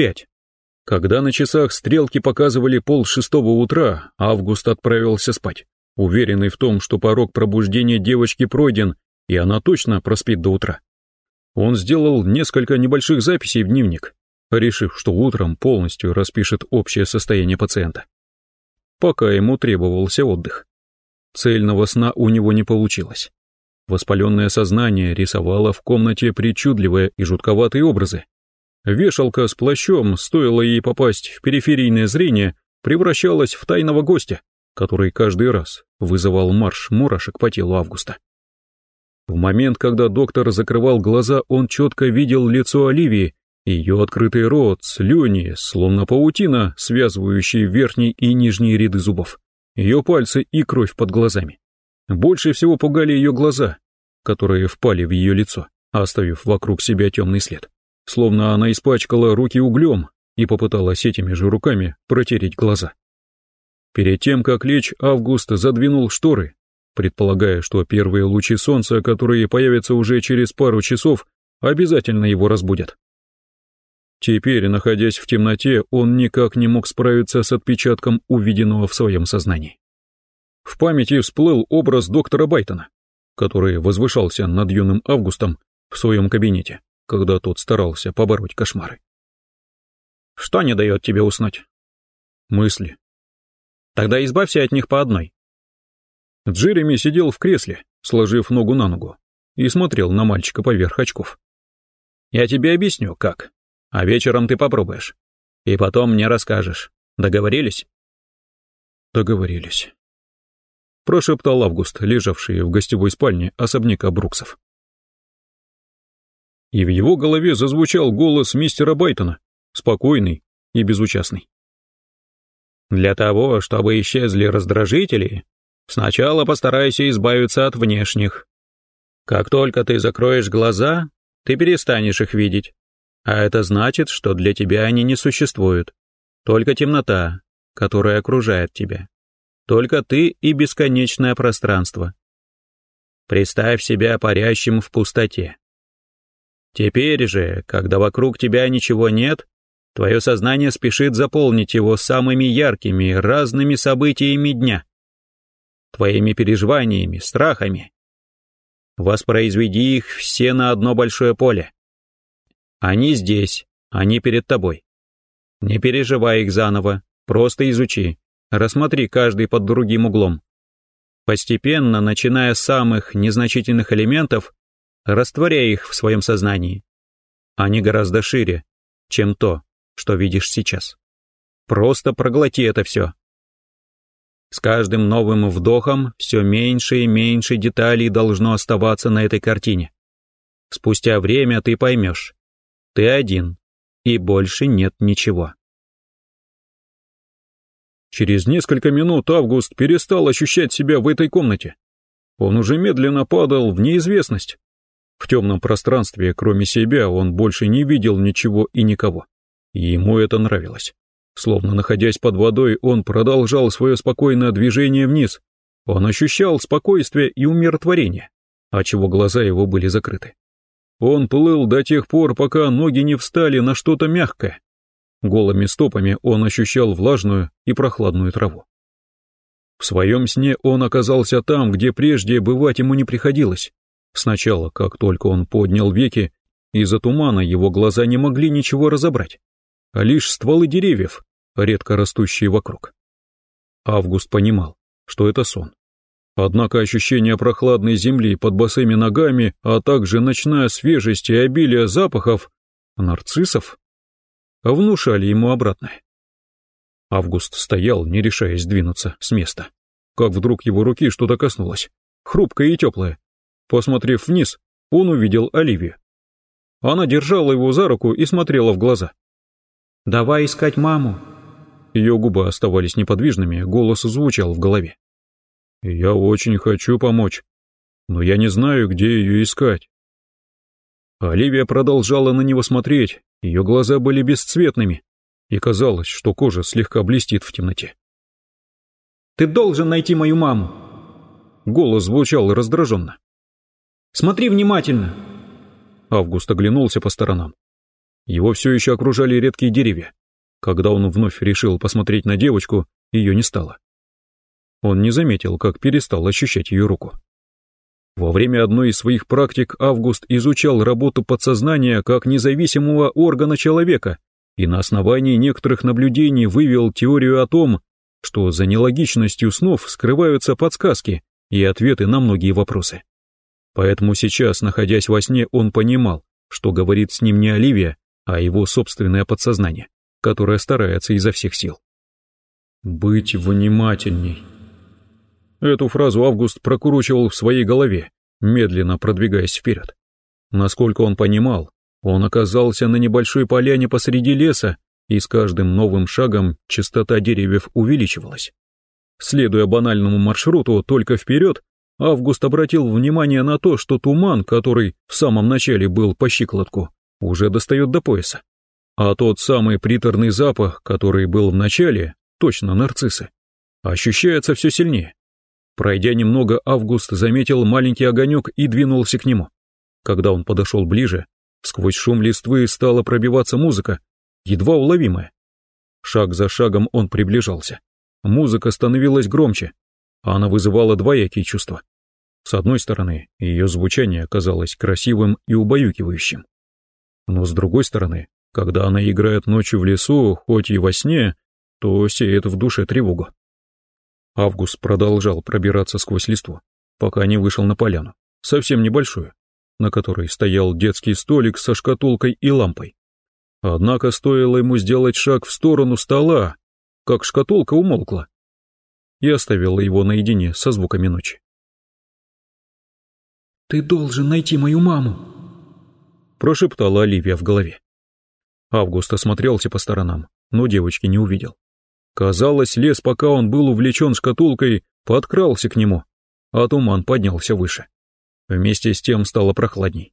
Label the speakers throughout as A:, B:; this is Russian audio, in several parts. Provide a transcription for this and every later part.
A: пять. Когда на часах стрелки показывали пол шестого утра, Август отправился спать, уверенный в том, что порог пробуждения девочки пройден, и она точно проспит до утра. Он сделал несколько небольших записей в дневник, решив, что утром полностью распишет общее состояние пациента. Пока ему требовался отдых. Цельного сна у него не получилось. Воспаленное сознание рисовало в комнате причудливые и жутковатые образы. Вешалка с плащом, стоило ей попасть в периферийное зрение, превращалась в тайного гостя, который каждый раз вызывал марш мурашек по телу Августа. В момент, когда доктор закрывал глаза, он четко видел лицо Оливии, ее открытый рот, слюни, словно паутина, связывающие верхние и нижние ряды зубов, ее пальцы и кровь под глазами. Больше всего пугали ее глаза, которые впали в ее лицо, оставив вокруг себя темный след. Словно она испачкала руки углем и попыталась этими же руками протереть глаза. Перед тем, как лечь, Август задвинул шторы, предполагая, что первые лучи солнца, которые появятся уже через пару часов, обязательно его разбудят. Теперь, находясь в темноте, он никак не мог справиться с отпечатком увиденного в своем сознании. В памяти всплыл образ доктора Байтона, который возвышался над юным Августом в своем кабинете, когда тот старался побороть кошмары. «Что не дает тебе уснуть?» «Мысли». «Тогда избавься от них по одной. Джереми сидел в кресле, сложив ногу на ногу, и смотрел на мальчика поверх очков. «Я тебе объясню, как. А вечером ты попробуешь. И потом мне расскажешь. Договорились?»
B: «Договорились», — прошептал Август, лежавший в гостевой спальне особняка Бруксов. И в его голове зазвучал голос мистера Байтона, спокойный и безучастный.
A: «Для того, чтобы исчезли раздражители, Сначала постарайся избавиться от внешних. Как только ты закроешь глаза, ты перестанешь их видеть. А это значит, что для тебя они не существуют. Только темнота, которая окружает тебя. Только ты и бесконечное пространство. Представь себя парящим в пустоте. Теперь же, когда вокруг тебя ничего нет, твое сознание спешит заполнить его самыми яркими, разными событиями дня твоими переживаниями, страхами. Воспроизведи их все на одно большое поле. Они здесь, они перед тобой. Не переживай их заново, просто изучи, рассмотри каждый под другим углом. Постепенно, начиная с самых незначительных элементов, растворяй их в своем сознании. Они гораздо шире, чем то, что видишь сейчас. Просто проглоти это все. С каждым новым вдохом все меньше и меньше деталей должно оставаться на этой картине. Спустя время ты поймешь. Ты один, и больше нет ничего.
B: Через несколько минут Август перестал ощущать себя в этой комнате. Он уже медленно падал в неизвестность. В темном пространстве, кроме себя, он больше не видел ничего и никого. И ему это нравилось. Словно находясь под водой, он продолжал свое спокойное движение вниз. Он ощущал спокойствие и умиротворение, отчего глаза его были закрыты. Он плыл до тех пор, пока ноги не встали на что-то мягкое. Голыми стопами он ощущал влажную и прохладную траву. В своем сне он оказался там, где прежде бывать ему не приходилось. Сначала, как только он поднял веки, из-за тумана его глаза не могли ничего разобрать а лишь стволы деревьев, редко растущие вокруг. Август понимал, что это сон. Однако ощущение прохладной земли под босыми ногами, а также ночная свежесть и обилие запахов нарциссов внушали ему обратное. Август стоял, не решаясь двинуться с места. Как вдруг его руки что-то коснулось, хрупкое и теплое. Посмотрев вниз, он увидел Оливию. Она держала его за руку и смотрела в глаза.
C: «Давай искать маму».
B: Ее губы оставались неподвижными, голос звучал в голове. «Я очень хочу помочь, но я не знаю, где ее искать». Оливия продолжала на него смотреть, ее глаза были бесцветными, и казалось, что кожа слегка блестит в темноте.
C: «Ты должен найти мою маму!»
B: Голос звучал раздраженно.
C: «Смотри внимательно!»
B: Август оглянулся по сторонам.
A: Его все еще окружали редкие деревья. Когда он вновь решил посмотреть на девочку, ее не стало. Он не заметил, как перестал ощущать ее руку. Во время одной из своих практик Август изучал работу подсознания как независимого органа человека и на основании некоторых наблюдений вывел теорию о том, что за нелогичностью снов скрываются подсказки и ответы на многие вопросы. Поэтому сейчас, находясь во сне, он понимал, что говорит с ним не Оливия, а его собственное подсознание, которое старается изо всех сил. «Быть внимательней». Эту фразу Август прокручивал в своей голове, медленно продвигаясь вперед. Насколько он понимал, он оказался на небольшой поляне посреди леса, и с каждым новым шагом частота деревьев увеличивалась. Следуя банальному маршруту только вперед, Август обратил внимание на то, что туман, который в самом начале был по щиколотку, уже достает до пояса. А тот самый приторный запах, который был в начале, точно нарциссы, ощущается все сильнее. Пройдя немного, Август заметил маленький огонек и двинулся к нему. Когда он подошел ближе, сквозь шум листвы стала пробиваться музыка, едва уловимая. Шаг за шагом он приближался. Музыка становилась громче, а она вызывала двоякие чувства. С одной стороны, ее звучание казалось красивым и убаюкивающим. Но с другой стороны, когда она играет ночью в лесу, хоть и во сне, то сеет в душе тревогу. Август продолжал пробираться сквозь листву, пока не вышел на поляну, совсем небольшую, на которой стоял детский столик со шкатулкой и лампой. Однако стоило ему сделать шаг в сторону стола, как шкатулка умолкла и оставила его наедине со звуками ночи.
C: «Ты должен найти мою маму»,
A: прошептала Оливия в голове. Август осмотрелся по сторонам, но девочки не увидел. Казалось, лес, пока он был увлечен шкатулкой, подкрался к нему, а туман поднялся выше. Вместе с тем стало прохладней.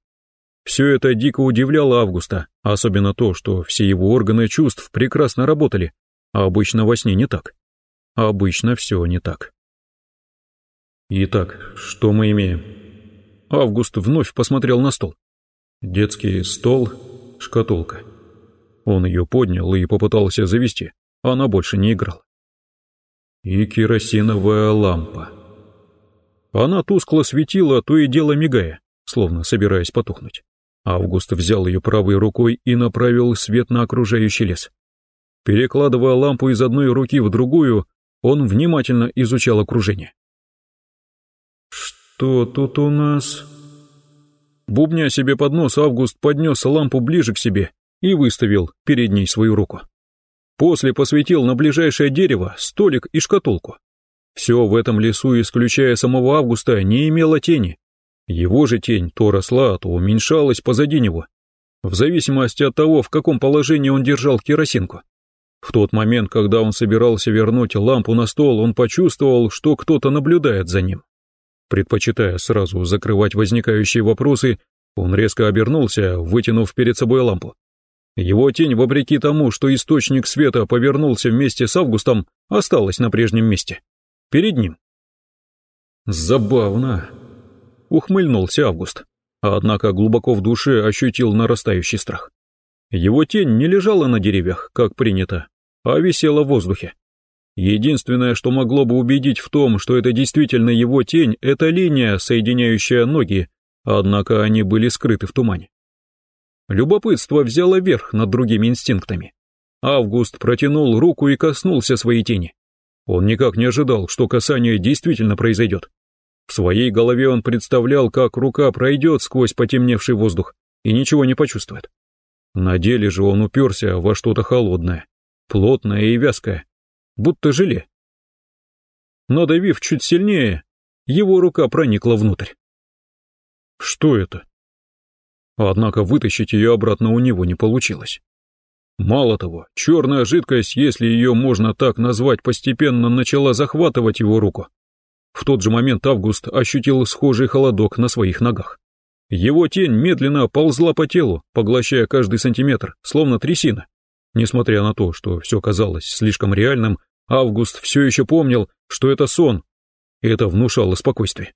A: Все это дико удивляло Августа, особенно то, что все его органы чувств прекрасно работали, а обычно во сне не так. Обычно все не так. Итак, что мы имеем? Август вновь посмотрел на стол. Детский стол, шкатулка. Он ее поднял и попытался завести, она больше не играла. И керосиновая лампа. Она тускло светила, то и дело мигая, словно собираясь потухнуть. Август взял ее правой рукой и направил свет на окружающий лес. Перекладывая лампу из одной руки в другую, он внимательно изучал окружение. «Что тут у нас?» Бубня себе под нос, Август поднес лампу ближе к себе и выставил перед ней свою руку. После посветил на ближайшее дерево, столик и шкатулку. Все в этом лесу, исключая самого Августа, не имело тени. Его же тень то росла, то уменьшалась позади него, в зависимости от того, в каком положении он держал керосинку. В тот момент, когда он собирался вернуть лампу на стол, он почувствовал, что кто-то наблюдает за ним. Предпочитая сразу закрывать возникающие вопросы, он резко обернулся, вытянув перед собой лампу. Его тень, вопреки тому, что источник света повернулся вместе с Августом, осталась на прежнем месте. Перед ним. «Забавно», — ухмыльнулся Август, однако глубоко в душе ощутил нарастающий страх. Его тень не лежала на деревьях, как принято, а висела в воздухе. Единственное, что могло бы убедить в том, что это действительно его тень, это линия, соединяющая ноги, однако они были скрыты в тумане. Любопытство взяло верх над другими инстинктами. Август протянул руку и коснулся своей тени. Он никак не ожидал, что касание действительно произойдет. В своей голове он представлял, как рука пройдет сквозь потемневший воздух и ничего не почувствует. На деле же он уперся во что-то холодное, плотное и вязкое, будто желе. Надавив чуть сильнее, его рука проникла внутрь. Что это? Однако вытащить ее обратно у него не получилось. Мало того, черная жидкость, если ее можно так назвать, постепенно начала захватывать его руку. В тот же момент Август ощутил схожий холодок на своих ногах. Его тень медленно ползла по телу, поглощая каждый сантиметр, словно трясина. Несмотря на то, что все казалось слишком реальным, Август все еще помнил, что это сон, и это внушало спокойствие.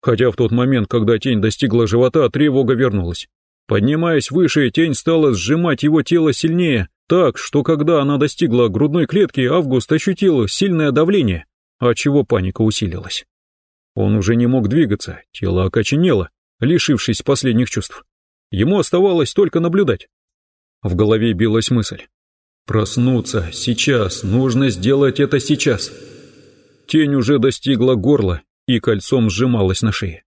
A: Хотя в тот момент, когда тень достигла живота, тревога вернулась.
B: Поднимаясь выше, тень стала сжимать его тело сильнее, так, что когда она достигла грудной клетки, Август ощутил сильное давление, отчего паника усилилась. Он уже не мог двигаться, тело окоченело, лишившись последних чувств. Ему оставалось только наблюдать. В голове билась мысль. «Проснуться, сейчас, нужно сделать это сейчас». Тень уже достигла горла и кольцом сжималась на шее.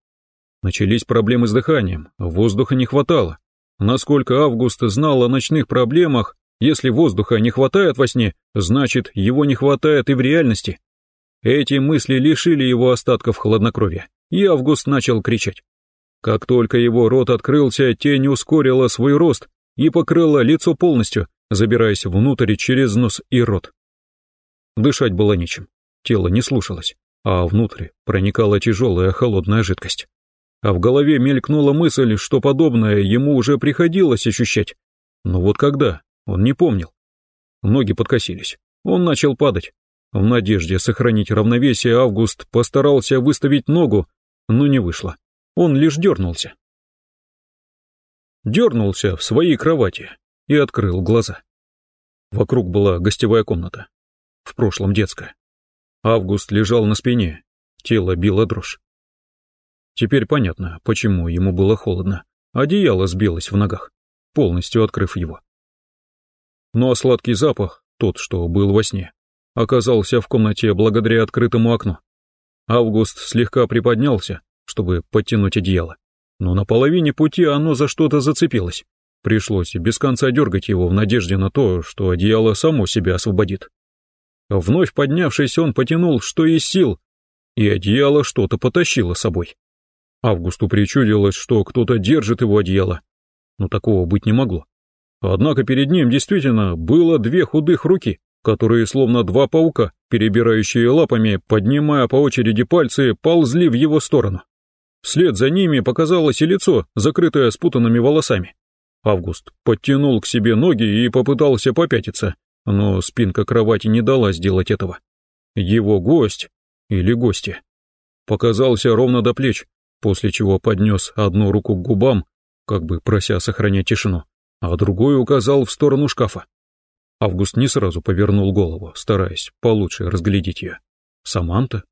B: Начались проблемы с дыханием, воздуха не хватало. Насколько Август знал о ночных проблемах, если воздуха не хватает во сне, значит, его не хватает и в реальности. Эти мысли лишили его остатков хладнокровия, и Август начал кричать. Как только его рот открылся, тень ускорила свой рост и покрыла лицо полностью, забираясь внутрь через нос и рот. Дышать было нечем, тело не слушалось, а внутрь проникала тяжелая холодная жидкость а в голове мелькнула мысль, что подобное ему уже приходилось ощущать. Но вот когда, он не помнил. Ноги подкосились, он начал падать. В надежде сохранить равновесие Август постарался выставить ногу, но не вышло. Он лишь дернулся. Дернулся в своей кровати и открыл глаза. Вокруг была гостевая комната, в прошлом детская. Август лежал на спине, тело било дрожь. Теперь понятно, почему ему было холодно. Одеяло сбилось в ногах, полностью открыв его. Но сладкий запах, тот, что был во сне, оказался в комнате благодаря открытому окну. Август слегка приподнялся, чтобы подтянуть одеяло, но на половине пути оно за что-то зацепилось. Пришлось без конца дергать его в надежде на то, что одеяло само себя освободит. Вновь поднявшись, он потянул, что из сил, и одеяло что-то потащило с собой. Августу причудилось, что кто-то держит его одеяло, но такого быть не могло. Однако перед ним действительно было две худых руки, которые, словно два паука, перебирающие лапами, поднимая по очереди пальцы, ползли в его сторону. Вслед за ними показалось и лицо, закрытое спутанными волосами. Август подтянул к себе ноги и попытался попятиться, но спинка кровати не дала сделать этого. Его гость, или гости, показался ровно до плеч, после чего поднес одну руку к губам, как бы прося сохранять тишину, а другую указал в сторону шкафа. Август не сразу повернул голову, стараясь получше разглядеть ее. Саманта?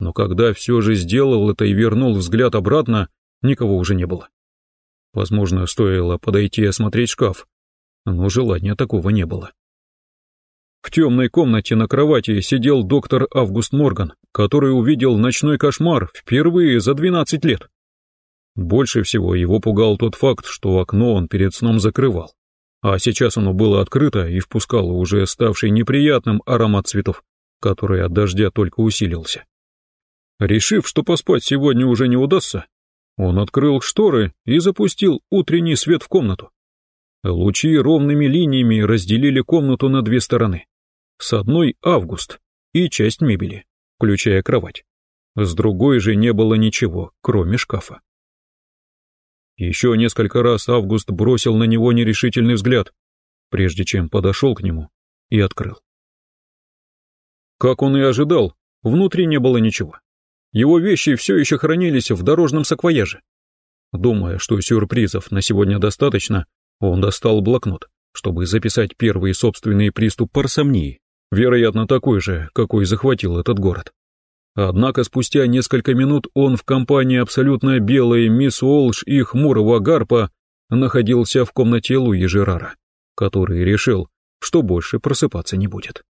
B: Но когда все же сделал это и вернул взгляд обратно, никого уже не было. Возможно, стоило подойти и осмотреть шкаф, но желания такого не было. В темной комнате на кровати сидел доктор Август Морган, который увидел ночной кошмар впервые за 12 лет. Больше всего его пугал тот факт, что окно он перед сном закрывал, а сейчас оно было открыто и впускало уже ставший неприятным аромат цветов, который от дождя только усилился. Решив, что поспать сегодня уже не удастся, он открыл шторы и запустил утренний свет в комнату. Лучи ровными линиями разделили комнату на две стороны. С одной — Август и часть мебели, включая кровать. С другой же не было ничего, кроме шкафа. Еще несколько раз Август бросил на него нерешительный взгляд, прежде чем подошел к нему и открыл. Как он и ожидал, внутри не было ничего. Его вещи все еще хранились в дорожном саквояже. Думая, что сюрпризов на сегодня достаточно, он достал блокнот, чтобы записать первый собственный приступ парсомнии вероятно, такой же, какой захватил этот город. Однако спустя несколько минут он в компании абсолютно белой мисс Уолш и хмурого гарпа находился в комнате Луи Жерара, который решил, что больше просыпаться не будет.